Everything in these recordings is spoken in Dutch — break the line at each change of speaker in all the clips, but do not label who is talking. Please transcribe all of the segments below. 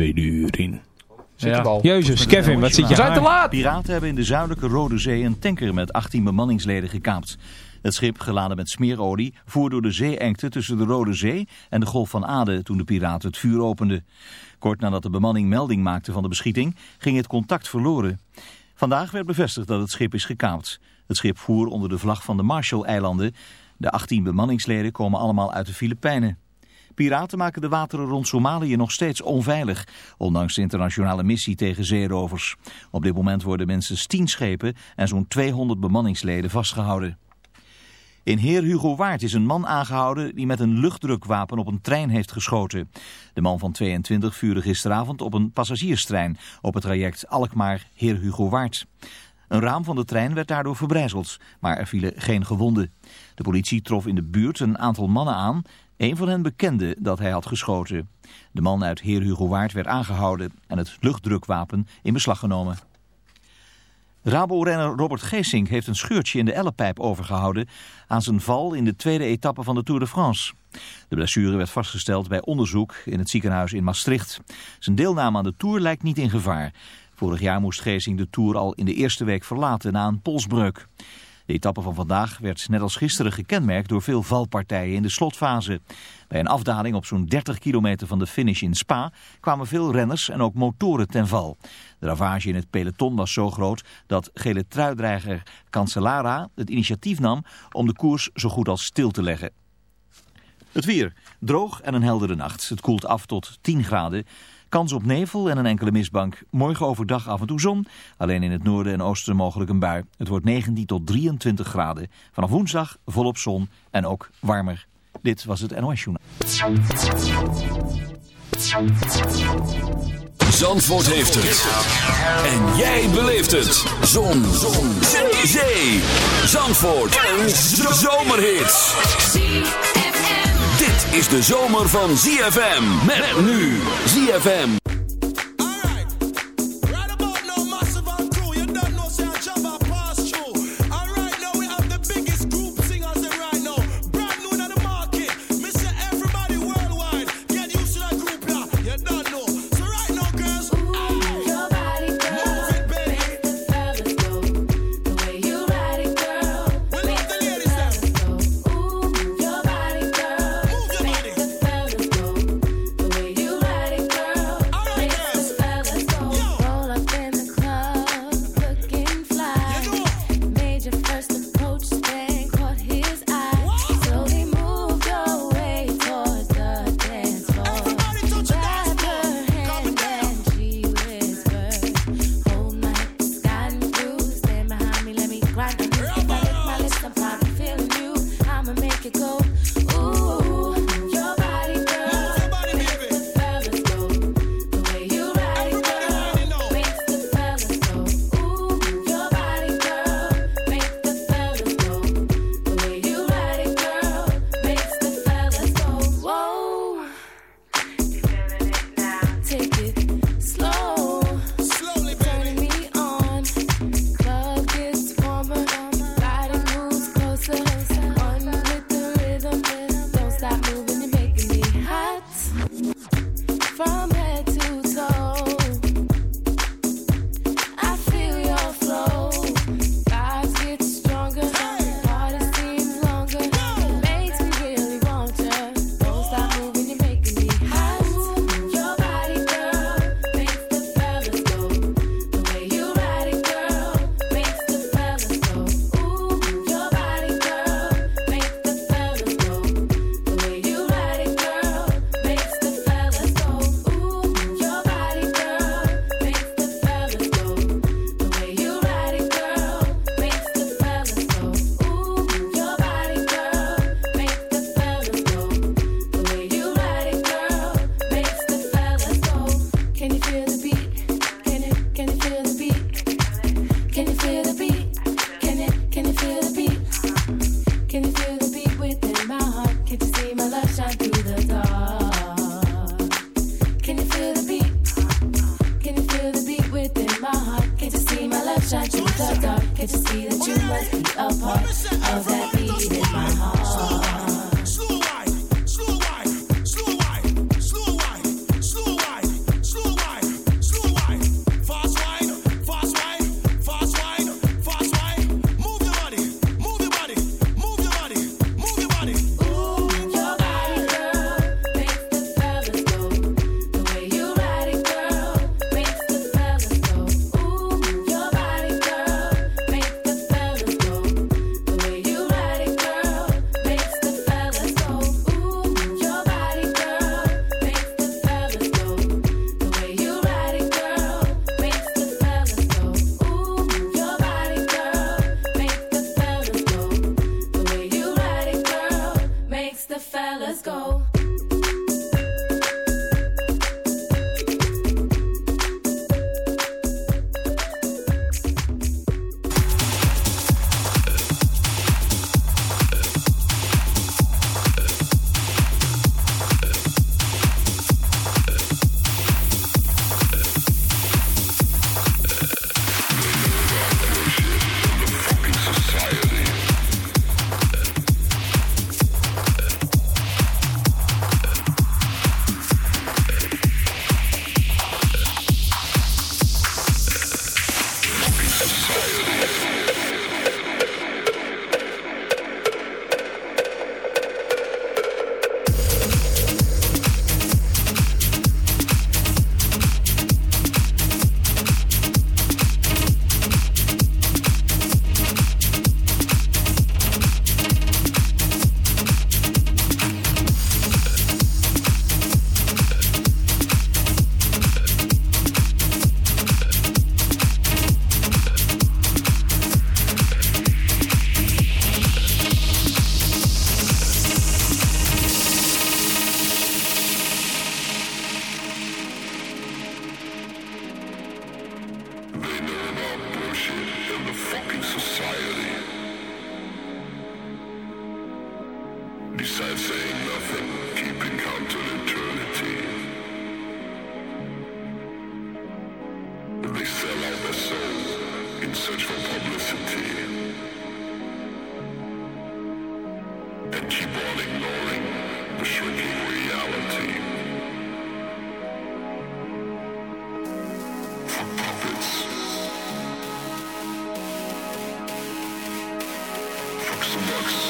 tweede uur in.
Ja.
Jezus, Kevin, wat zit je
We zijn te laat!
Piraten hebben in de zuidelijke Rode Zee een tanker met 18 bemanningsleden gekaapt. Het schip, geladen met smeerolie, voer door de zeeengte tussen de Rode Zee en de Golf van Aden toen de piraten het vuur openden. Kort nadat de bemanning melding maakte van de beschieting, ging het contact verloren. Vandaag werd bevestigd dat het schip is gekaapt. Het schip voer onder de vlag van de Marshall-eilanden. De 18 bemanningsleden komen allemaal uit de Filipijnen. Piraten maken de wateren rond Somalië nog steeds onveilig, ondanks de internationale missie tegen zeerovers. Op dit moment worden minstens 10 schepen en zo'n 200 bemanningsleden vastgehouden. In Heer Hugo Waard is een man aangehouden die met een luchtdrukwapen op een trein heeft geschoten. De man van 22 vuurde gisteravond op een passagierstrein op het traject Alkmaar-Heer Hugo Waard. Een raam van de trein werd daardoor verbrijzeld, maar er vielen geen gewonden. De politie trof in de buurt een aantal mannen aan. Een van hen bekende dat hij had geschoten. De man uit Heer Hugo Waard werd aangehouden en het luchtdrukwapen in beslag genomen. Rabo-renner Robert Geesink heeft een scheurtje in de ellepijp overgehouden aan zijn val in de tweede etappe van de Tour de France. De blessure werd vastgesteld bij onderzoek in het ziekenhuis in Maastricht. Zijn deelname aan de Tour lijkt niet in gevaar. Vorig jaar moest Geesink de Tour al in de eerste week verlaten na een polsbreuk. De etappe van vandaag werd net als gisteren gekenmerkt door veel valpartijen in de slotfase. Bij een afdaling op zo'n 30 kilometer van de finish in Spa kwamen veel renners en ook motoren ten val. De ravage in het peloton was zo groot dat gele truidreiger Cancellara het initiatief nam om de koers zo goed als stil te leggen. Het weer. Droog en een heldere nacht. Het koelt af tot 10 graden. Kans op nevel en een enkele mistbank. Morgen overdag af en toe zon. Alleen in het noorden en oosten mogelijk een bui. Het wordt 19 tot 23 graden. Vanaf woensdag volop zon en ook warmer. Dit was het NOS Journaal.
Zandvoort heeft het. En jij beleeft het. Zon. Zon. Zee. Zee. Zandvoort. Een zomerhit. Dit is de zomer van ZFM. Met nu ZFM.
Masterworks.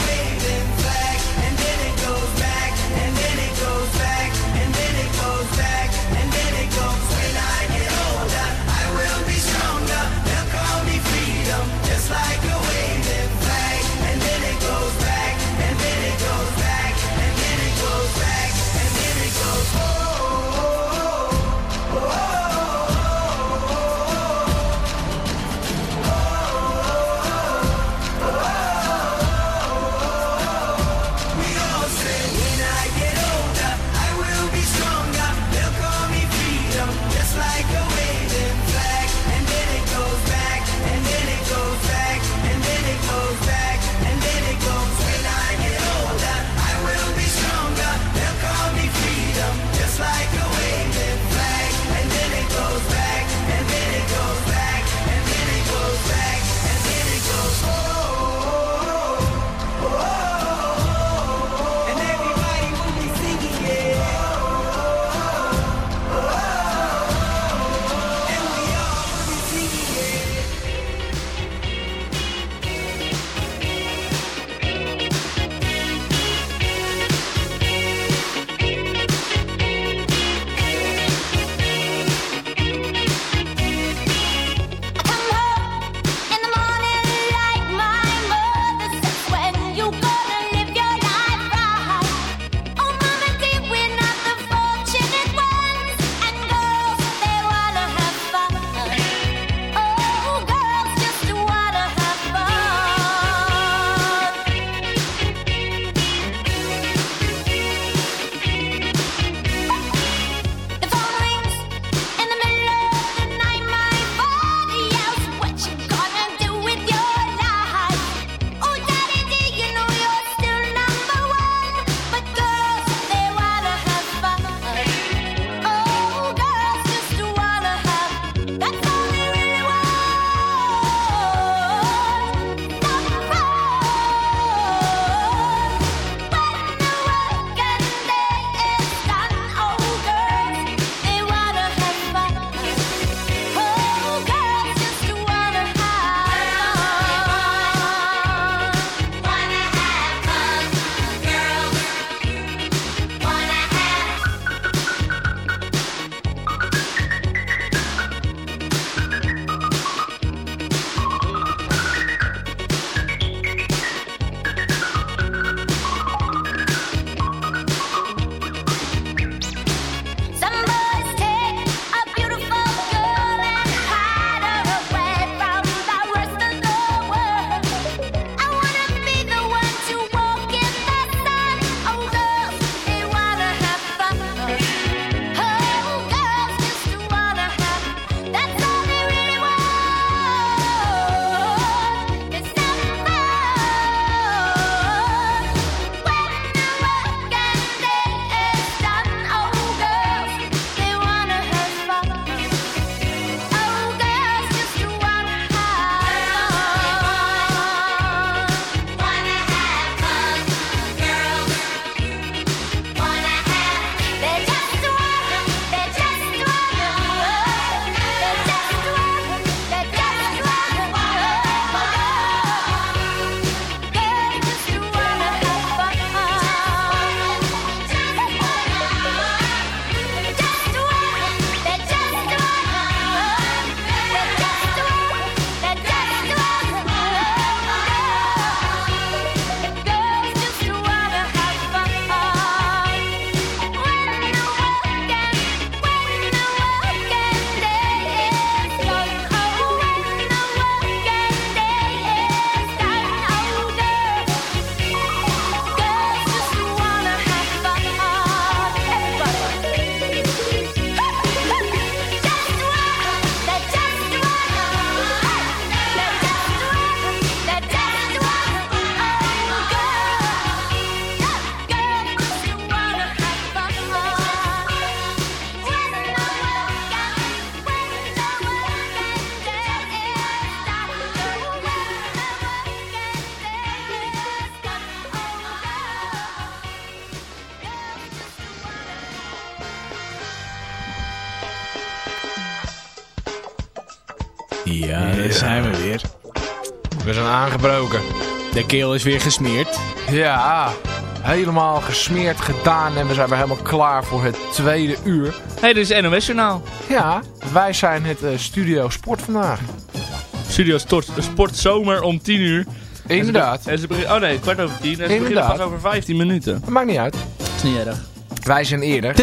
De keel is weer gesmeerd.
Ja, helemaal gesmeerd gedaan en we zijn weer helemaal klaar voor het tweede uur.
hey, dit is NOS Journaal.
Ja, wij zijn het eh, Studio Sport vandaag.
Studio Sport, Sport Zomer om 10 uur.
Inderdaad,
En ze beginnen, oh nee, kwart over 10. En ze beginnen pas over 15 minuten.
dat maakt niet uit.
Dat is niet erg.
Wij zijn eerder.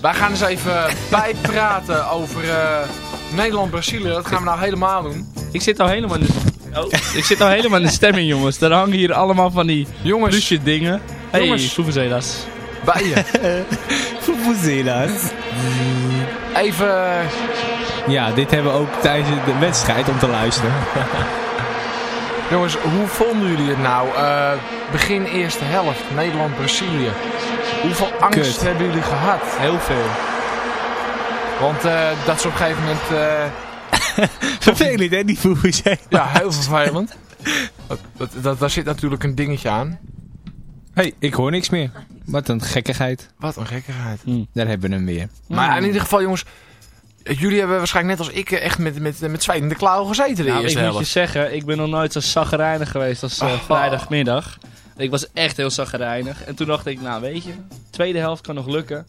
Wij gaan eens even bijpraten over eh, Nederland-Brazilië. Dat gaan we nou helemaal doen.
Ik zit al helemaal in de... Oh, ik zit al helemaal in de stemming, jongens. Er hangen hier allemaal van die
Jongens,
plusje dingen. Hey,
Jongens.
Soevezelas.
bij je.
Fufuzelas.
Even,
Ja, dit hebben we ook tijdens de wedstrijd om te luisteren.
jongens, hoe vonden jullie het nou? Eh, begin eerste helft, Nederland-Brazilië. Hoeveel angst
Kut.
hebben jullie gehad?
Heel veel.
Want eh, dat is op een gegeven moment... eh,
Vervelend hè, die Fufuzelas.
Ja, heel vervelend. Dat, dat, dat, daar zit natuurlijk een dingetje aan.
hey, ik hoor niks meer. Wat een gekkigheid.
Wat een gekkigheid.
Daar hebben we hem weer.
Maar in ieder geval, jongens. Jullie hebben waarschijnlijk net als ik eh, echt met, met, met zweet in de klauwen gezeten de
Nou, ik moet je zeggen, ik ben nog nooit zo zaggerijnig geweest als eh,
Oh.
vrijdagmiddag. Ik was echt heel zaggerijnig. En toen dacht ik, nou weet je, tweede helft kan nog lukken.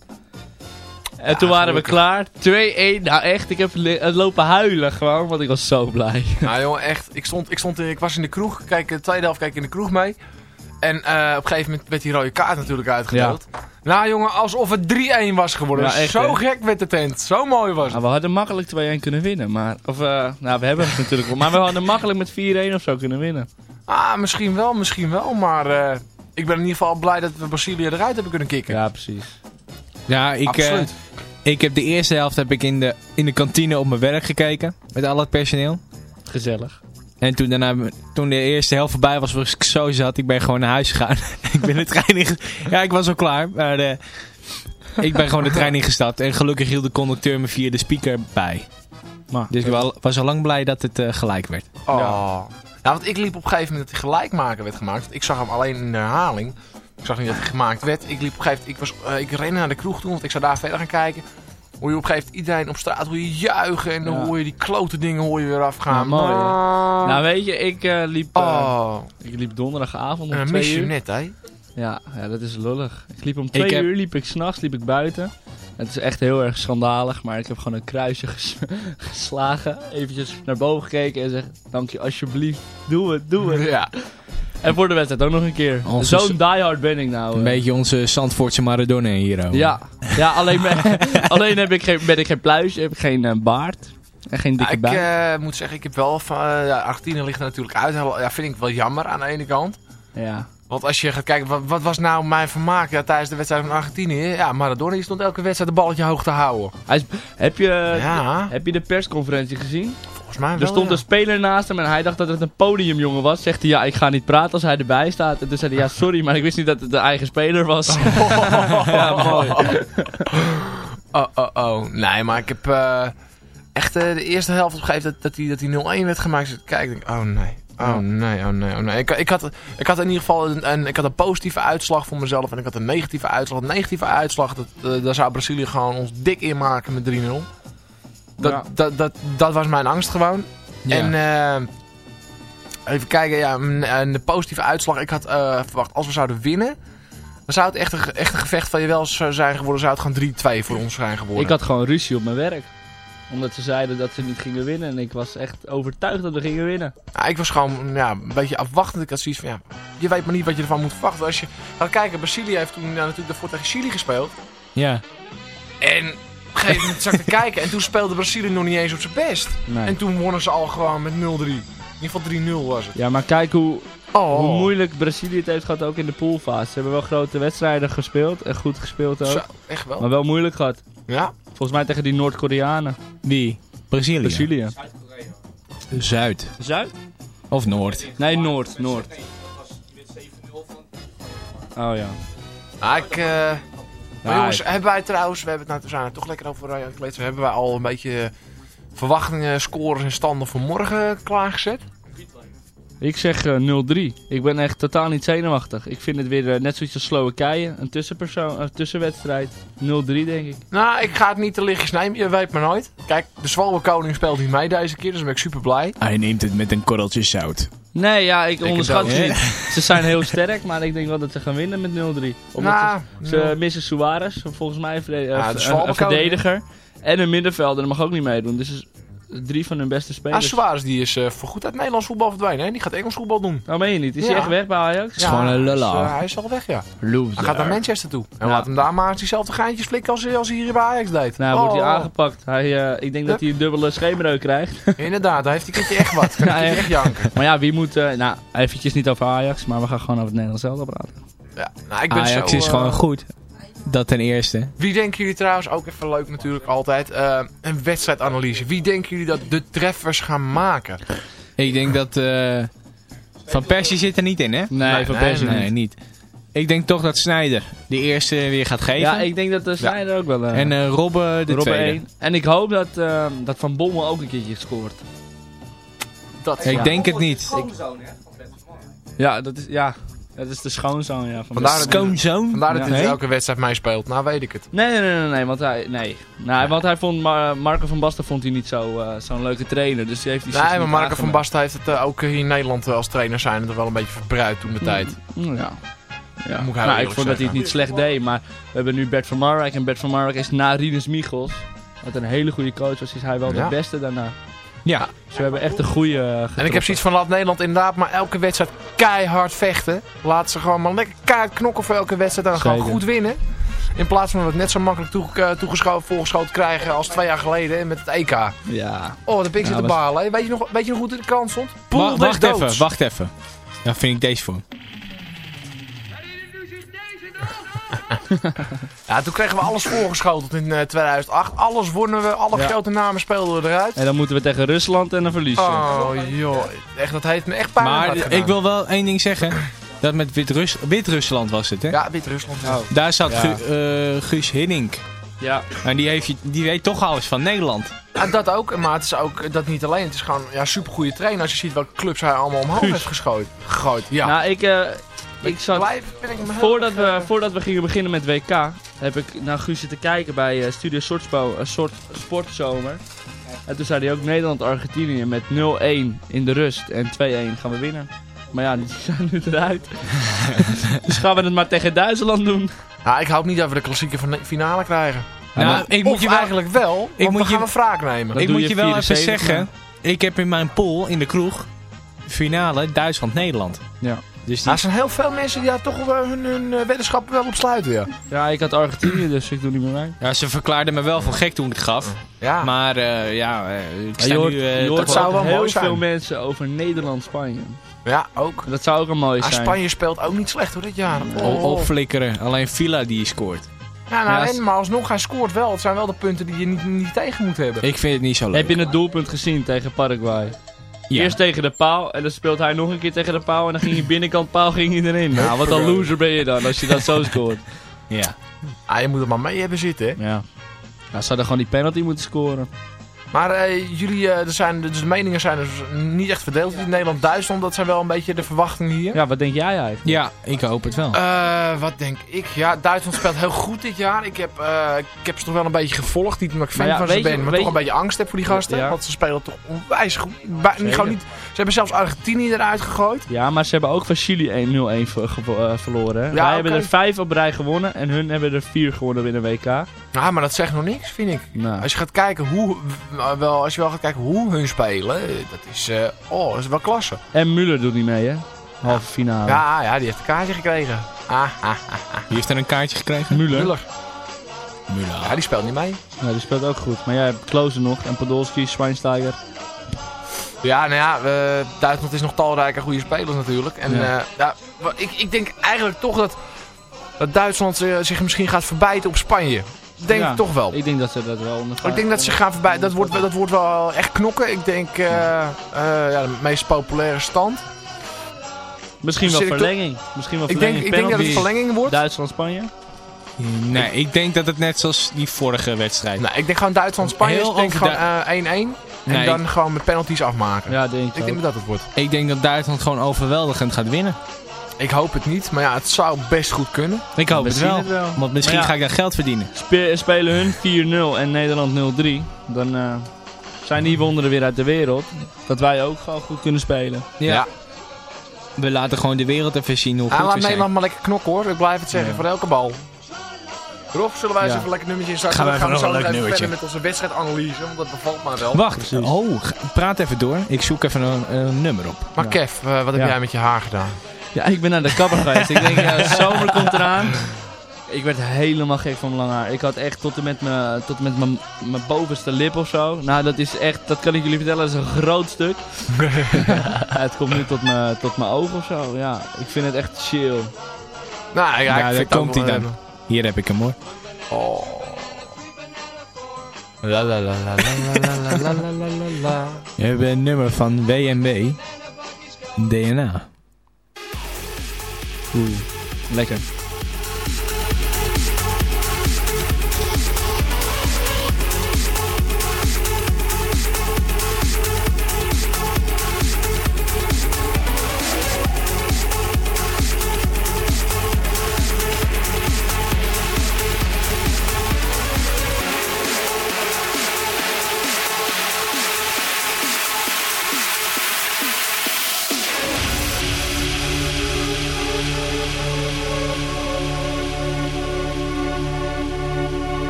En toen waren we klaar. 2-1. Nou echt, ik heb lopen huilen gewoon, want ik was zo blij.
Nou jongen, echt. Ik, stond, ik, stond in, ik was in de kroeg. Kijk, de tweede helft kijk ik in de kroeg mee. En eh, op een gegeven moment werd die rode kaart natuurlijk uitgedeeld. Nou jongen, alsof het 3-1 was geworden.
Ja, echt,
Zo
hè?
gek werd de tent. Zo mooi was
Nou,
het.
we hadden makkelijk 2-1 kunnen winnen. Maar, of, eh, nou we hebben het natuurlijk wel. Maar we hadden makkelijk met 4-1 of zo kunnen winnen.
Ah, misschien wel, misschien wel. Maar eh, ik ben in ieder geval blij dat we Brazilië eruit hebben kunnen kicken.
Ja, precies.
Ja, ik, eh, ik heb de eerste helft heb ik in de, in de kantine op mijn werk gekeken. Met al het personeel.
Gezellig.
En toen, daarna, toen de eerste helft voorbij was, was ik zo zat. Ik ben gewoon naar huis gegaan. ik ben de trein in... Ja, ik was al klaar. Maar eh, ik ben gewoon de trein ingestapt. En gelukkig hield de conducteur me via de speaker bij.
Maar,
Dus ik wel- was al lang blij dat het eh, gelijk werd.
Oh. Ja, want ik liep op een gegeven moment dat hij gelijkmaker werd gemaakt. Want ik zag hem alleen in de herhaling. Ik zag niet dat hij gemaakt werd. Ik liep op een gegeven moment, ik, was, eh, ik rende naar de kroeg toe, want ik zou daar verder gaan kijken. Hoor je op een gegeven moment iedereen op straat hoor je juichen en dan
Ja.
hoor je die klote dingen hoor je weer afgaan.
Ja, mooi?
Man.
nou weet je, ik, eh, liep, eh,
oh,
ik liep donderdagavond om
dan
2
mis je
uur.
net, hè?
Ja, ja, dat is lullig. Ik liep om twee uur, liep ik s'nachts, liep ik buiten. Het is echt heel erg schandalig, maar ik heb gewoon een kruisje ges- geslagen. Eventjes naar boven gekeken en zeg, dank je alsjeblieft, doe het, doe het.
Ja.
En voor de wedstrijd ook nog een keer.
Onze
Zo'n diehard ben ik nou.
Een beetje onze Zandvoortse Maradona hier.
Ja, ja alleen, ben, alleen heb ik geen, ben ik geen pluisje, heb ik geen eh, baard. En geen
Ja,
dikke
ik
buik.
eh, moet zeggen, ik heb wel van, eh, ja, Argentinië ligt er natuurlijk uit. Ja, vind ik wel jammer aan de ene kant.
ja.
Want als je gaat kijken, wat, wat was nou mijn vermaak ja, tijdens de wedstrijd van Argentinië? Ja, Maradona die stond elke wedstrijd de balletje hoog te houden.
Hij is, heb, je,
Ja,
heb je de persconferentie gezien?
Volgens mij wel.
Er stond
ja.
een speler naast hem en hij dacht dat het een podiumjongen was. Zegt hij, ja, ik ga niet praten als hij erbij staat. En toen zei hij, ja, sorry, maar ik wist niet dat het de eigen speler was. ja, mooi.
Oh, oh, oh. Nee, maar ik heb eh, echt eh, de eerste helft op een gegeven moment dat, dat die, dat die 0-1 werd gemaakt. Dus Kijk, ik denk, oh nee. Oh nee, oh nee, oh nee. Ik, ik, had, ik had in ieder geval een, een, ik had een positieve uitslag voor mezelf en ik had een negatieve uitslag. Een negatieve uitslag, dat, eh, daar zou Brazilië gewoon ons dik inmaken met 3-0. Dat,
Ja.
dat, dat, dat was mijn angst gewoon.
Ja.
En eh, even kijken, ja, een, een positieve uitslag. Ik had eh, verwacht, als we zouden winnen, dan zou het echt een, echt een gevecht van je wel zijn geworden. Zou het gewoon 3-2 voor ons zijn geworden.
Ik had gewoon ruzie op mijn werk. Omdat ze zeiden dat ze niet gingen winnen. En ik was echt overtuigd dat we gingen winnen.
Ja, ik was gewoon ja, een beetje afwachtend. Ik had zoiets van, ja, je weet maar niet wat je ervan moet verwachten. Als je gaat kijken, Brazilië heeft toen ja, natuurlijk daarvoor tegen Chili gespeeld.
Ja.
En op een gegeven moment zat ik te kijken en toen speelde Brazilië nog niet eens op zijn best.
Nee.
En toen wonnen ze al gewoon met 0-3. In ieder geval 3-0 was het.
Ja, maar kijk hoe,
Oh.
hoe moeilijk Brazilië het heeft gehad ook in de poolfase. Ze hebben wel grote wedstrijden gespeeld. En goed gespeeld ook.
Zo, echt wel.
Maar wel moeilijk gehad.
Ja.
Volgens mij tegen die Noord-Koreanen.
Wie? Brazilië.
Brazilië.
Zuid.
Zuid?
Of Noord.
Nee, Noord. Noord. Oh ja.
Ah, ik, eh, maar
Ja,
jongens, hebben wij trouwens, we hebben het nou, we zijn er toch lekker over Ryan gekleed. Hebben wij al een beetje verwachtingen, scores en standen voor morgen klaargezet?
Ik zeg eh, 0-3. Ik ben echt totaal niet zenuwachtig. Ik vind het weer eh, net zoiets als Slowakije. Een tussenpersoon, een tussenwedstrijd. 0-3 denk ik.
Nou, ik ga het niet te lichtjes nemen. Je weet maar nooit. Kijk, de Zwalbe Koning speelt niet mee deze keer. Dus daar ben ik super blij.
Hij neemt het met een korreltje zout.
Nee, ja, ik onderschat ze niet. Ze zijn heel sterk, maar ik denk wel dat ze gaan winnen met 0-3. Omdat
Nou,
ze, ze missen Suarez, volgens mij een,
Ja,
verdediger. En een middenvelder, dat mag ook niet meedoen. Dus is drie van hun beste
Ah,
spelers.
Suarez die is eh voorgoed uit Nederlands voetbal verdwenen. Hè? Die gaat Engels voetbal doen.
Nou, meen je niet? Is
Ja.
hij echt weg bij Ajax?
is gewoon een
hij eh, hij is al weg, ja.
Loser.
Hij gaat naar Manchester toe. En
Ja.
laat hem daar maar diezelfde geintjes flikken als, als hij hier bij Ajax deed.
Nou, wordt hij
Oh,
aangepakt. Hij, eh, ik denk dat hij een dubbele scheemreuk krijgt.
Inderdaad, daar heeft hij een keertje echt wat. Kan
Ja, ja.
echt janken.
maar ja, wie moet... nou, eventjes niet over Ajax, maar we gaan gewoon over het Nederlands zelf praten.
Ja. Nou, ik ben
Ajax
zo,
is gewoon goed. Dat ten eerste.
Wie denken jullie trouwens, ook even leuk natuurlijk altijd, eh, een wedstrijdanalyse. Wie denken jullie dat de treffers gaan maken?
Ik denk dat... eh, Van Persie zit er niet in, hè?
Nee,
Nee,
van
nee,
Persie
Nee,
niet.
niet. Ik denk toch dat Snijder de eerste weer gaat geven.
Ja, ik denk dat de Sneijder ook wel...
En eh Robben de
Robben
tweede.
één. En ik hoop dat, dat Van Bommel ook een keertje scoort.
Dat,
Ik
Ja.
denk het niet.
Ja, dat is, ja, dat is de schoonzoon ja, van
Vandaar dat-
Schoonzoon?
Vandaar dat
Ja.
hij
Nee?
elke wedstrijd meespeelt. Nou weet ik het.
Nee, nee, nee, nee, nee, want hij, nee. Nou, want hij vond, Mar Marco van Basten vond hij niet zo, eh, zo'n leuke trainer, dus die heeft hij zich
Nee, maar Marco van. Basten heeft het eh, ook hier in Nederland eh, als trainer zijn er wel een beetje verbruikt toen de tijd.
Mm, Ja. Ja.
Moet ik
nou, ik vond dat hij het niet slecht deed, maar we hebben nu Bert van Marwijk en Bert van Marwijk is na Rinus Michels, wat een hele goede coach was, is hij wel
Ja.
de beste daarna.
Ja.
Dus we hebben echt een goede eh,
En ik heb zoiets van laat Nederland inderdaad maar elke wedstrijd keihard vechten. Laat ze gewoon maar lekker keihard knokken voor elke wedstrijd en gewoon goed winnen. In plaats van dat het net zo makkelijk eh, toegeschoten, voorgeschoten krijgen als twee jaar geleden met het EK.
Ja.
Oh, daar ben ik
Ja,
zitten
was-
balen. Weet je, nog, weet je nog hoe het in de krant stond? Poel
wacht
doods.
even, wacht even. Dan vind ik deze voor.
Ja, toen kregen we alles voorgeschoteld in eh, 2008. Alles wonnen we, alle
Ja.
grote namen speelden we eruit.
En dan moeten we tegen Rusland en dan verliezen.
Oh joh, echt, dat heeft me echt pijn
Maar ik wil wel één ding zeggen. Dat met Wit-Rus- Wit-Rusland was het, hè?
Ja, Wit-Rusland.
Oh.
Daar zat
Ja.
Gu- eh, Guus Hiddink.
Ja.
En die, heeft, die weet toch alles van Nederland.
Ja, dat ook, maar het is ook dat niet alleen. Het is gewoon ja, super goede trainer als je ziet welke clubs hij allemaal omhoog
Guus.
heeft gegooid. gegooid. Ja.
Nou, ik, eh, ik zat...
Blijf, vind ik
Voordat we,
eh,
voordat we gingen beginnen met WK, heb ik naar Guus zitten kijken bij eh, Studio Sortspo, een soort sportzomer. En toen zei hij ook Nederland-Argentinië met 0-1 in de rust en 2-1 gaan we winnen. Maar ja, die zijn nu eruit. dus gaan we het maar tegen Duitsland doen.
Ja, ik hoop niet dat we de klassieke van- finale krijgen.
Nou,
maar-
ik
of
moet je wel,
eigenlijk wel,
ik moet
we
je-
gaan een wraak nemen.
Dat
ik
doe
moet
je
je wel even
74,
zeggen. Ik heb in mijn poll in de kroeg finale Duitsland-Nederland.
Ja.
Dus die,
er zijn heel veel mensen die daar toch wel hun, hun eh, weddenschappen wel op sluiten, ja.
Ja, ik had Argentinië, dus ik doe niet meer mee.
ja, ze verklaarden me wel voor gek toen ik het gaf.
Ja,
Maar eh, ja, eh, ik sta
je hoort,
nu eh,
hoort
dat zou wel
heel
mooi zijn.
veel mensen over Nederland-Spanje.
ja ook.
Dat zou ook een mooi
Ah,
zijn.
Spanje speelt ook niet slecht hoor dit jaar.
op-
Oh.
opflikkeren. Alleen Villa die scoort.
Ja, nou,
Ja,
en, maar alsnog, hij scoort wel. Het zijn wel de punten die je niet, niet tegen moet hebben.
Ik vind het niet zo leuk.
Heb je het doelpunt gezien tegen Paraguay?
Ja.
Eerst tegen de paal en dan speelt hij nog een keer tegen de paal en dan ging hij binnenkant paal ging hij erin. Nou, wat een loser ben je dan als je dat zo scoort.
Ja.
Ah, je moet er maar mee hebben zitten, hè.
Ja. Nou, zou dan gewoon die penalty moeten scoren.
Maar eh, jullie, eh, er zijn, dus de meningen zijn dus niet echt verdeeld in Nederland-Duitsland. Dat zijn wel een beetje de verwachtingen hier.
Ja, wat denk jij eigenlijk?
ja, ik hoop het wel.
Eh, wat denk ik? Ja, Duitsland speelt heel goed dit jaar. Ik heb, eh, ik heb ze toch wel een beetje gevolgd. Niet omdat ik fan
ja,
van ze
je-
ben, maar toch een
je-
beetje angst heb voor die gasten.
Ja.
Want ze spelen toch onwijs goed. Gewoon niet, hebben zelfs Argentinië eruit gegooid.
Ja, maar ze hebben ook van Chili 1-0-1 ver- gevo- eh, verloren. Hè?
Ja,
Wij hebben er vijf op rij gewonnen en hun hebben er vier gewonnen binnen WK.
Nou, maar dat zegt nog niks, vind ik.
Nou,
Als je gaat kijken hoe, w- wel, als je wel gaat kijken hoe hun spelen, eh, dat is, eh, oh, dat is wel klasse.
en Müller doet niet mee, hè? Halve finale.
Ja, ja, die heeft een kaartje gekregen. Ah, ah, ah.
Wie heeft er een kaartje gekregen?
Müller.
Muller.
Müller.
Ja, die speelt niet mee.
Ja, die speelt ook goed. Maar jij hebt Klose nog en Podolski, Schweinsteiger.
Ja, nou ja, eh, Duitsland is nog talrijke goede spelers natuurlijk. En
Ja.
ja. ja, ik, ik denk eigenlijk toch dat, dat Duitsland eh, zich misschien gaat verbijten op Spanje. Denk
Ja,
ik toch wel.
Ik denk dat ze dat wel onder
Ik denk dat ze gaan voorbij. Dat wordt, dat wordt wel echt knokken. Ik denk eh, eh, ja, de meest populaire stand.
Misschien wel verlenging. Misschien wel
Ik denk,
verlenging.
ik denk dat het verlenging wordt.
Duitsland-Spanje.
Nee, ik denk dat het net zoals die vorige wedstrijd.
Nou, ik denk gewoon Duitsland-Spanje. Ik denk gewoon eh, 1-1. En
Nee,
dan gewoon met penalties afmaken.
Ja, denk
Ik
ik
denk dat dat het wordt.
Ik denk dat Duitsland gewoon overweldigend gaat winnen.
Ik hoop het niet, maar ja, het zou best goed kunnen.
Ik hoop het wel.
het wel.
Want misschien
ja.
ga ik daar geld verdienen.
Spe- spelen hun 4-0 en Nederland 0-3. Dan eh, zijn die wonderen weer uit de wereld. Dat wij ook gewoon goed kunnen spelen.
Ja. We laten gewoon de wereld even zien hoe
Ah,
goed
laat
we zijn.
Nederland maar lekker knokken hoor. Ik blijf het zeggen,
Ja.
voor elke bal. Rob, zullen wij eens even lekker nummertje instarten?
Gaan we
gaan we zo
een leuk
even
nummertje.
verder met onze wedstrijdanalyse, want dat bevalt me wel.
Wacht,
Precies.
oh, praat even door. Ik zoek even een, een nummer op.
Maar
Ja.
Kev, eh, wat heb
Ja.
jij met je haar gedaan?
Ja, ik ben naar de kapper geweest. Ik denk, ja, de zomer komt eraan. Ik werd helemaal gek van mijn lange haar. Ik had echt tot en met mijn, tot en met mijn, mijn bovenste lip of zo. Nou, dat is echt, dat kan ik jullie vertellen, dat is een groot stuk. Het komt nu tot mijn, tot mijn oog of zo. Ja, ik vind het echt chill.
Nou ja, ik
daar
vind het ook
komt hij dan. Hier heb ik hem hoor.
eh, Oh. La la la la la la la la la la la.
We hebben een nummer van WMW. DNA.
Oeh, lekker.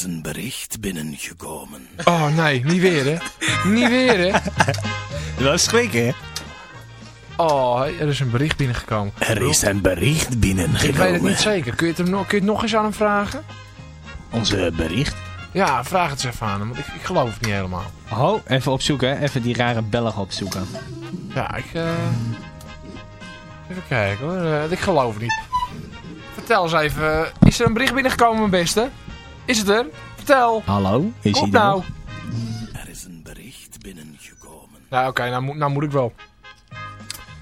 is een bericht binnengekomen.
Oh nee, niet weer hè. Niet weer hè.
Dat is schrikken, hè?
Oh, er is een bericht binnengekomen.
Er is een bericht
Ik
binnengekomen.
weet het niet zeker. Kun je het, hem nog, kun je het nog eens aan hem vragen?
Onze bericht?
Ja, vraag het eens even aan hem, want ik, ik geloof het niet helemaal.
Oh, even opzoeken, hè. Even die rare Belg opzoeken.
Ja, ik... eh, Even kijken hoor. Eh, ik geloof het niet. Vertel eens even. Is er een bericht binnengekomen, mijn beste? Is het er? Vertel.
Hallo? Is
Kom
hij
nou.
Er is een bericht binnengekomen.
Nou oké, nou, moet- nou moet ik wel.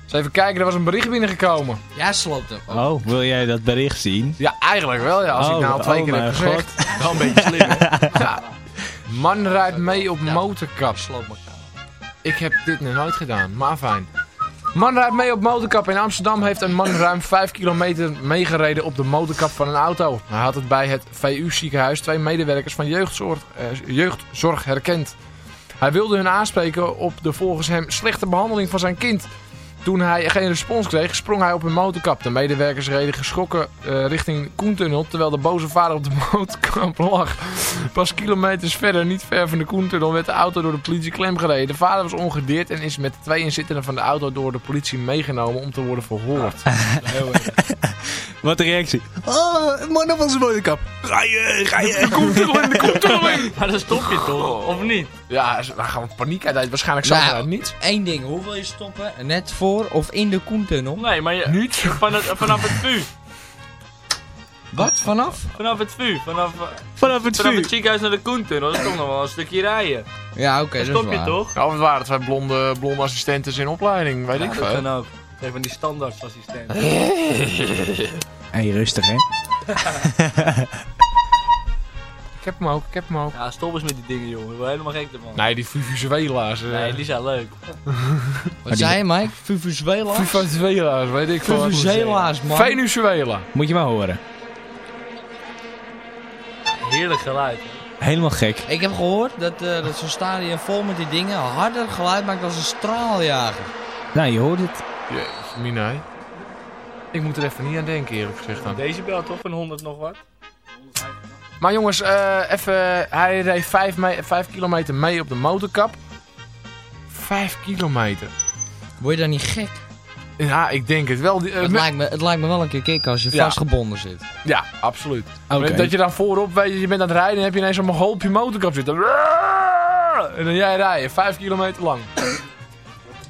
Eens even kijken, er was een bericht binnengekomen.
Ja, sloopt hem.
Oh, wil jij dat bericht zien?
Ja, eigenlijk wel ja. Als ik
Oh,
nou al twee
oh
keer heb gezegd. Wel een beetje slim hè. ja. Man rijdt mee op motorkap. Ik heb dit nog nooit gedaan, maar fijn. Man rijdt mee op motorkap. In Amsterdam heeft een man ruim 5 kilometer meegereden op de motorkap van een auto. Hij had het bij het VU ziekenhuis twee medewerkers van jeugdzorg, eh, jeugdzorg herkend. Hij wilde hun aanspreken op de volgens hem slechte behandeling van zijn kind. Toen hij geen respons kreeg, sprong hij op een motorkap. De medewerkers reden geschrokken eh, richting Koentunnel, terwijl de boze vader op de motorkap lag. Pas kilometers verder, niet ver van de Koentunnel, werd de auto door de politie klemgereden. De vader was ongedeerd en is met de twee inzittenden van de auto door de politie meegenomen om te worden verhoord.
Wat een reactie. Oh, man op onze motorkap. Rijden, rijden.
Koentunnel in de Koentunnel in!
Maar dan stop je toch? Of niet?
Ja, daar gaan we paniek uit. Waarschijnlijk zo
Nou.
uit niet.
Eén ding, hoe wil je stoppen? Net voor of in de Koentunnel?
Nee, maar je,
Niet?
van het, vanaf het VU.
Wat? Vanaf?
Vanaf het VU. Vanaf, eh,
Vanaf het
vanaf
vuur.
het ziekenhuis naar de Koentunnel. Dat is toch nog wel een stukje rijden.
Ja, oké,
Dan
dat is
stop je
waar.
toch?
Ja, of het waren twee blonde, blonde assistenten in opleiding, weet ik
Ja, dat
veel.
kan ook. Een van die standaardassistenten.
Hé, rustig, hè.
Ik heb hem ook, ik heb hem ook.
Ja, stop eens met die dingen, jongen. Ik word helemaal gek ervan.
Nee, die Vuvuzuela's. eh
Nee, die zijn leuk.
Wat zei je, Mike? Vuvuzuela's?
Vuvuzuela's, weet ik veel.
Vuvuzuela's, man.
Venezuela.
Moet je maar horen.
Heerlijk geluid.
Helemaal gek.
Ik heb gehoord dat, eh, dat zo'n stadion vol met die dingen harder geluid maakt als een straaljager.
Nou, je hoort het.
Jezus, Minai. Ik moet er even niet aan denken, eerlijk gezegd dan.
Deze belt toch van 100 nog wat?
Maar jongens, eh, even, hij reed 5 kilometer mee op de motorkap. 5 kilometer.
Word je dan niet gek?
Ja, ik denk het wel. Die, eh,
Het lijkt, me, het lijkt me wel een keer kicken als je
Ja.
vastgebonden zit.
Ja, absoluut. Dat je dan voorop, weet je, je bent aan het rijden en heb je ineens zo'n mogol op je motorkap zitten. En dan jij rijden, 5 kilometer lang.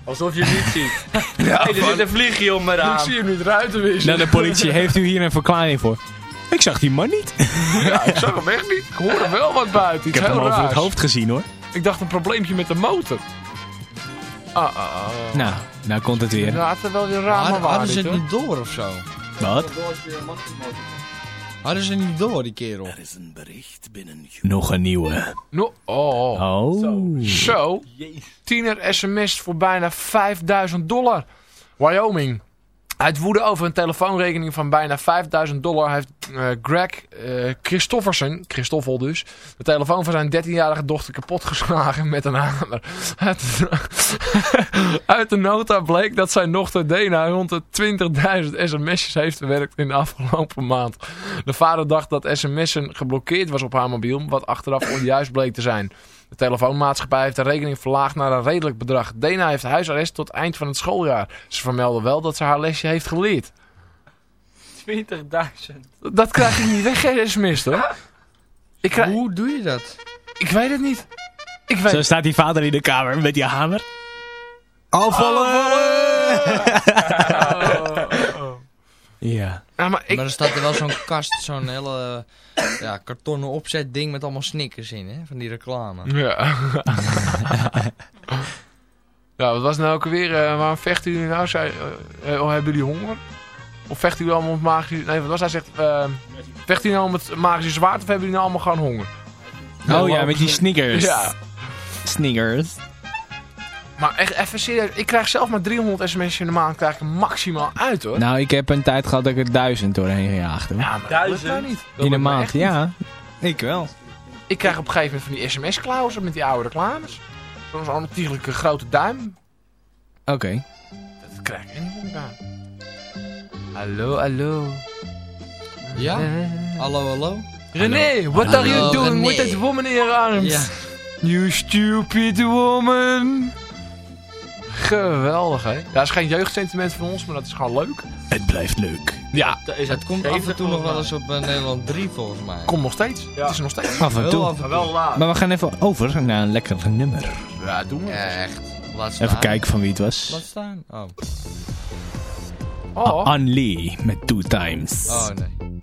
Alsof je het niet ziet.
Ja,
hey, er zit een vliegje om mijn
ik zie hem niet ruiten.
Nou, de politie, heeft u hier een verklaring voor? Ik zag die man niet.
Ja, ik zag hem echt niet. Ik hoorde wel wat buiten.
Ik heb hem over het hoofd gezien, hoor.
Ik dacht een probleempje met de motor. Ah, ah, ah.
Nou, nou komt het weer.
Er wel weer maar waar
hadden ze het niet door of zo?
Wat?
Hadden ze het niet door, die kerel?
Er is een bericht binnengekomen.
Nog een nieuwe.
No, oh.
Oh.
Zo. Tiener sms voor bijna 5000 dollar. Wyoming. Uit woede over een telefoonrekening van bijna 5000 dollar heeft eh, Greg eh Christofferson, Christoffel dus, de telefoon van zijn 13-jarige dochter kapotgeslagen met een hamer. Uit de nota bleek dat zijn dochter Dena rond de 20.000 sms'jes heeft verwerkt in de afgelopen maand. De vader dacht dat sms'en geblokkeerd was op haar mobiel, wat achteraf onjuist bleek te zijn. De telefoonmaatschappij heeft de rekening verlaagd naar een redelijk bedrag. Dena heeft huisarrest tot eind van het schooljaar. Ze vermelden wel dat ze haar lesje heeft geleerd.
20.000.
Dat krijg ik niet weg, geen sms hoor. Ik, krijg,
Hoe doe je dat?
ik weet het niet. Ik weet
Zo staat die vader in de kamer met die hamer. Afvallen! Ja.
Ja, maar ik...
Maar er staat er wel zo'n kast, zo'n hele ja, kartonnen opzet ding met allemaal snickers in, hè? Van die reclame.
Ja. ja, wat was nou ook weer? eh waarom vechten jullie nou? Zei, oh, hebben jullie honger? Of vechten jullie allemaal met magische... Nee, wat was hij zegt? vechten jullie nou met magische zwaard of hebben jullie nou allemaal gewoon honger?
Oh ja, met die sneakers.
Ja.
Sneakers.
Maar echt even serieus, ik krijg zelf maar 300 sms'jes in de maand krijg ik er maximaal uit hoor.
Nou, ik heb een tijd gehad dat ik er duizend doorheen gejaagd heb.
ja, maar dat lukt nou niet. Dat
In een maand,
niet.
ja. Ik wel.
Ik krijg op een gegeven moment van die sms-klauwen met die oude reclames. Zo'n ontiegelijke grote duim.
Oké.
Dat krijg ik niet voor elkaar. Hallo, hallo.
Ja? Hallo, hallo?
René, what
Hallo,
are you doing
René.
with that woman in your arms?
Ja.
You stupid woman. Geweldig, hè? Dat is geen jeugdsentiment van ons, maar dat is gewoon leuk.
Het blijft leuk.
Ja,
Het komt af en toe nog wel eens op eh, Nederland 3 volgens mij.
komt nog steeds. Het is er nog steeds.
Af en toe.
af en toe.
Maar we gaan even over naar een lekker nummer.
Ja, doen we.
Echt. Laat staan.
Even kijken van wie het
Laat
was.
staan. Oh.
Oh,
An Lee met Two Times.
Oh nee.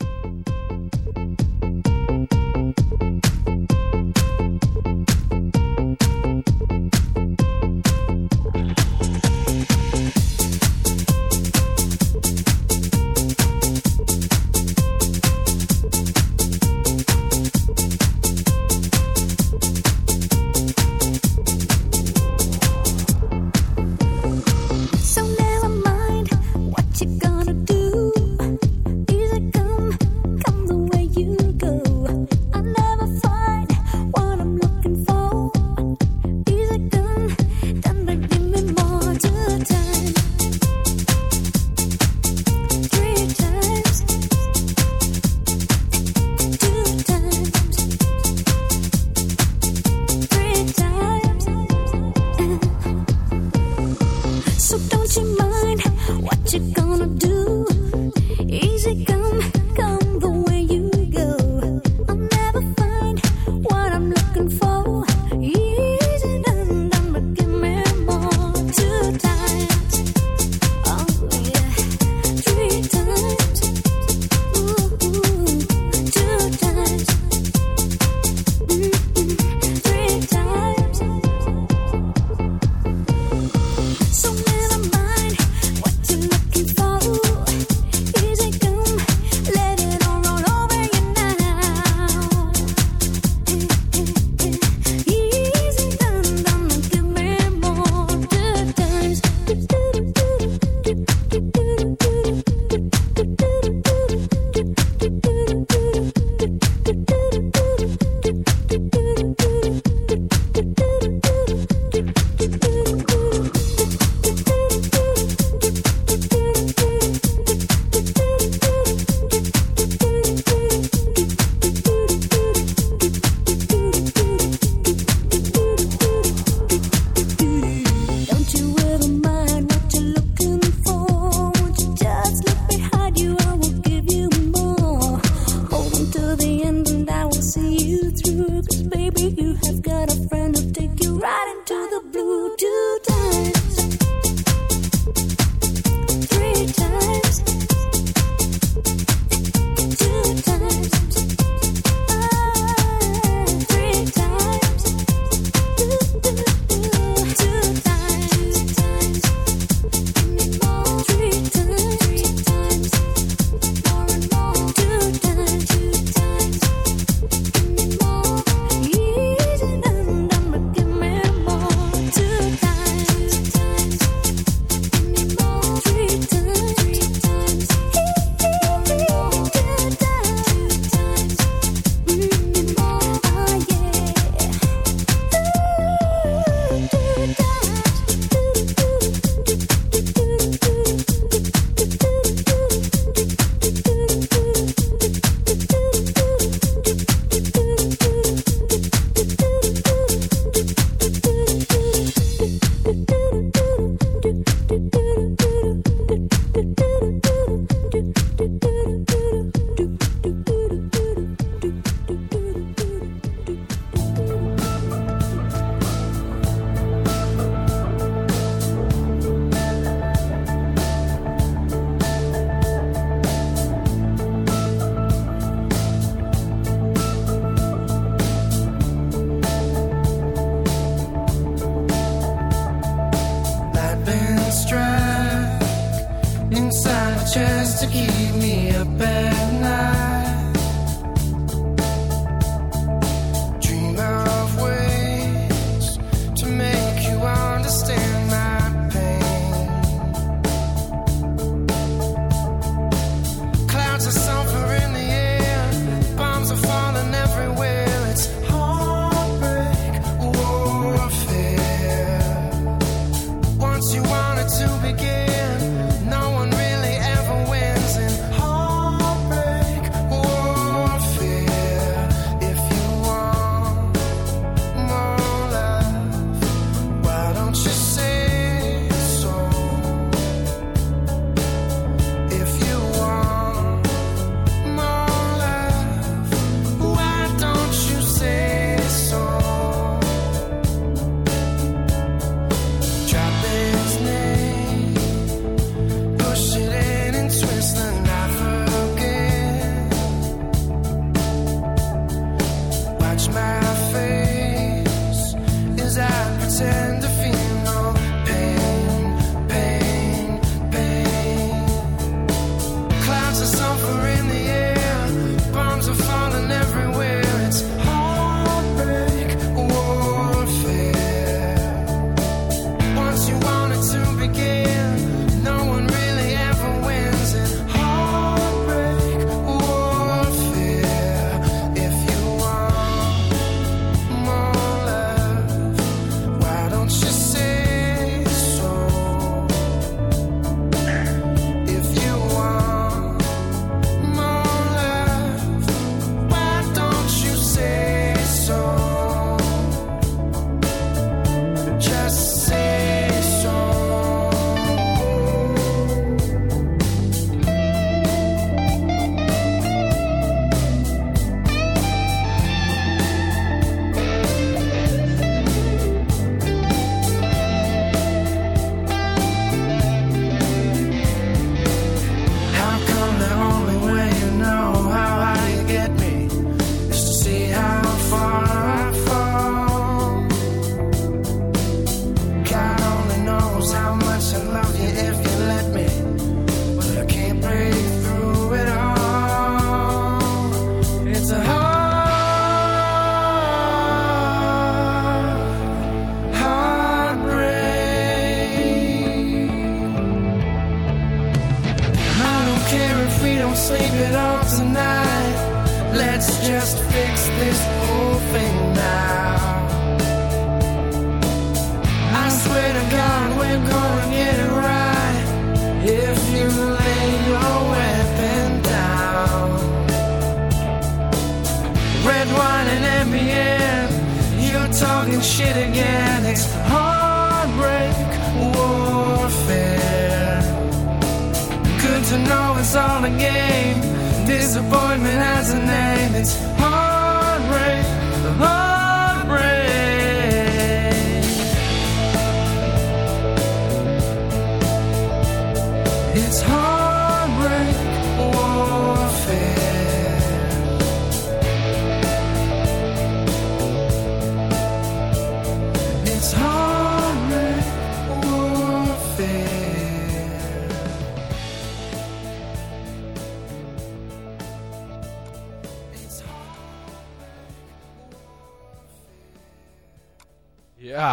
to give me a
bed.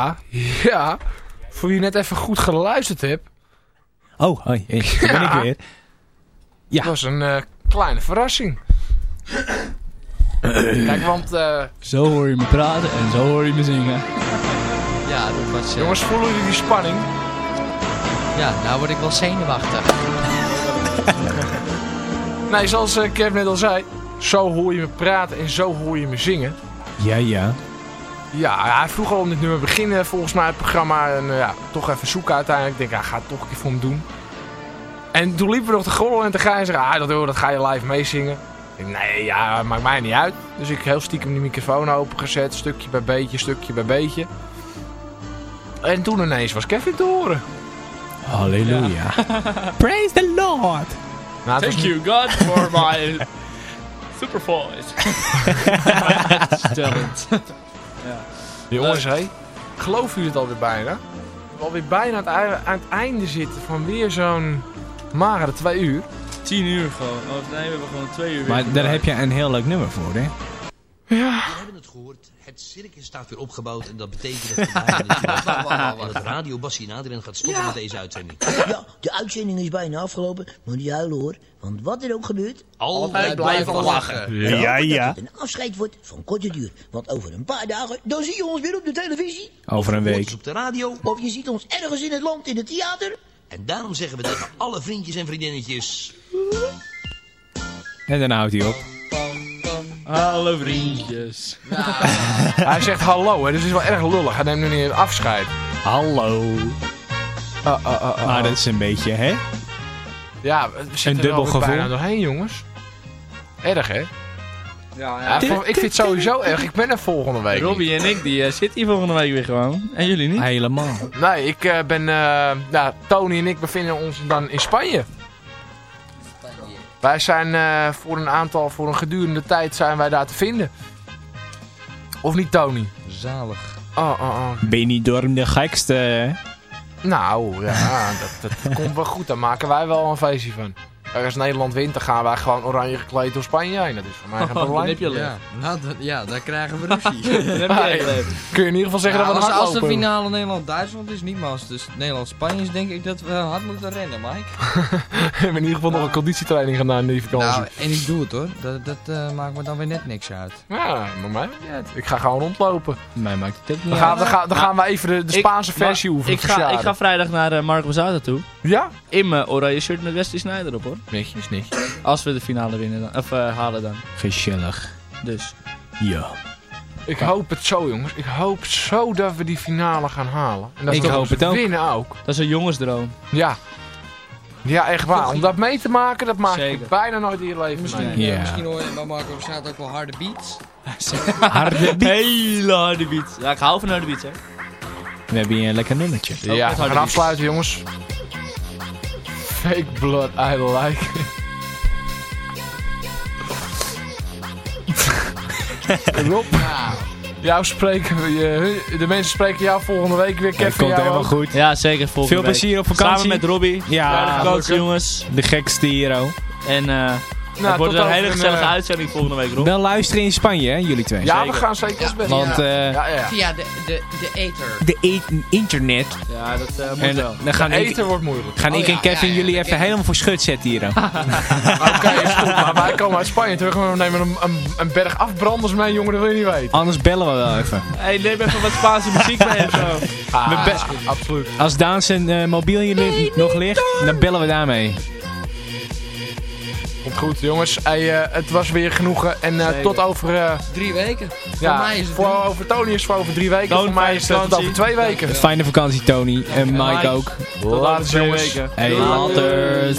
Ja, ja. Voor wie net even goed geluisterd hebt.
Oh, hoi, hey, daar ben ik weer. Ja.
Dat was een eh, kleine verrassing. Kijk, want... eh,
Zo hoor je me praten en zo hoor je me zingen.
Ja, dat was... eh,
jongens, voelen jullie die spanning?
Ja, nou word ik wel zenuwachtig.
Nee, zoals eh, Kev net al zei. Zo hoor je me praten en zo hoor je me zingen.
Ja, ja.
Ja, hij vroeg al om dit nummer beginnen volgens mij het programma. En eh, ja, toch even zoeken uiteindelijk. Ik denk, hij gaat het toch een keer voor hem doen. En toen liepen we nog te gollen en te gaan en zeggen, ah, dat, hoor, dat ga je live meezingen. Ik denk, nee, ja, maakt mij niet uit. Dus ik heel stiekem die microfoon opengezet, stukje bij beetje, stukje bij beetje. En toen ineens was Kevin te horen.
Halleluja. Praise the Lord.
Nou,
Thank
was
you God for my super voice. Talent.
Jongens, hé. Geloven jullie het alweer bijna? We alweer bijna aan het, ei- aan het einde zitten van weer zo'n magere twee uur.
Tien uur gewoon. Of nee, we hebben gewoon twee uur.
Maar daar heb je een heel leuk nummer voor, hè?
We hebben het circus staat weer opgebouwd en dat betekent dat het radio Bassie Naderen gaat stoppen met deze uitzending.
Ja, de uitzending is bijna afgelopen, maar niet huilen hoor. Want wat er ook gebeurt,
Altijd
blijven lachen.
Ja,
Ja,
ja.
Dat het een afscheid wordt van korte duur. Want over een paar dagen, dan zie je ons weer op de televisie.
Over een week.
op de radio.
Of je ziet ons ergens in het land in het theater.
En daarom zeggen we tegen alle vriendjes en vriendinnetjes...
En dan houdt hij op.
Hallo vriendjes.
Hij zegt hallo, hè, dus het is wel erg lullig. Hij neemt nu niet afscheid.
Hallo.
Uh, uh, uh, uh.
Maar dat is een beetje, hè?
Ja, we zitten er
dubbel
alweer bijna
gevoel.
doorheen, jongens. Erg, hè?
Ja,
Ja, ik vind het sowieso erg. Ik ben er volgende week.
Robbie en ik, die eh, zitten hier volgende week weer gewoon. En jullie niet?
Helemaal.
Nee, ik eh, ben... eh, ja, Tony en ik bevinden ons dan in Spanje. Wij zijn eh, voor een aantal, voor een gedurende tijd zijn wij daar te vinden. Of niet, Tony?
Zalig.
Oh, oh, oh.
Benidorm de gekste, hè?
Nou, ja, dat, dat komt wel goed. Daar maken wij wel een feestje van. Als Nederland wint, dan gaan wij gewoon oranje gekleed door Spanje heen. Dat is voor mij geen
Oh, dan
probleem.
heb je
Ja, nou, ja, daar krijgen we ruzie.
Dan heb je.
Kun je in ieder geval zeggen
Ja,
dat we
als,
een
als de finale Nederland-Duitsland is, niet maar als het Nederland-Spanje is, denk ik dat we hard moeten rennen, Mike.
We hebben in ieder geval nog een conditietraining gedaan in die vakantie.
Nou, en ik doe het hoor. Dat, dat eh, maakt me dan weer net niks uit.
ja, maar mij niet. Ik ga gewoon rondlopen.
Mij maakt het ook niet
Dan gaan,
uit.
dan gaan, dan gaan we even de, de Spaanse versie oefenen.
Ik ga, ik ga vrijdag naar uh, Marco toe.
Ja?
In mijn oranje shirt met Wesley Sneijder op hoor.
Netjes, netjes.
Als we de finale winnen dan, of eh, halen dan.
Gezellig.
Dus.
Ja.
Ik hoop het zo, jongens. Ik hoop zo dat we die finale gaan halen. En dat
Ik
we
hoop het ook.
winnen ook.
Dat is een jongensdroom.
Ja. Ja, echt waar. Om dat mee te maken, dat maak je bijna nooit in je leven
Misschien,
mee.
Ja.
misschien hoor je bij Marco staat ook wel harde beats.
Harde beat.
Hele harde beat. Ja, ik hou van harde beats hè.
We hebben hier een lekker nummertje.
Ja, we gaan
beats.
afsluiten, jongens. Fake blood, I like. Rob, jou spreken we, je- de mensen spreken jou volgende week weer.
Dat
Kevin,
komt
jou
helemaal
ook.
goed.
Ja, zeker volgende
Veel
week.
plezier op vakantie.
Samen met Robbie.
Ja,
de coach
gelukkig.
jongens.
De gekste hero.
En eh
Nou,
het wordt
tot
een hele gezellige
eh,
uitzending volgende week Rob.
Wel luisteren in Spanje, hè, jullie twee.
Ja, we gaan zeker best
Want eh,
Ja, ja, ja.
Via de, de, de ether.
de e- internet.
Ja, dat eh, moet
En
wel.
dan gaan ik,
Eten wordt moeilijk.
gaan
Oh,
ik
ja,
en Kevin
ja, ja,
jullie
dat
even helemaal voor schut zetten hier. dan.
Oké, is goed. Maar wij komen uit Spanje terug en we nemen een, een, een berg afbranders mee, jongen. Dat wil je niet weten.
Anders bellen we wel even.
Hey, neem even wat Spaanse muziek mee en zo.
Ah, absoluut.
Als Daan zijn eh, mobiel hier nog ligt, dan bellen we daarmee.
Komt goed, jongens. Hey, eh, het was weer genoegen. En eh, tot over... eh,
Drie weken.
ja,
voor mij is het
voor,
drie.
over Tony is het voor over drie weken. Voor mij is het
vakantie.
over twee weken.
Fijne vakantie Tony en Mike
Mike.
ook.
Tot
Later, jongens.
Hey,
Doei.
laters.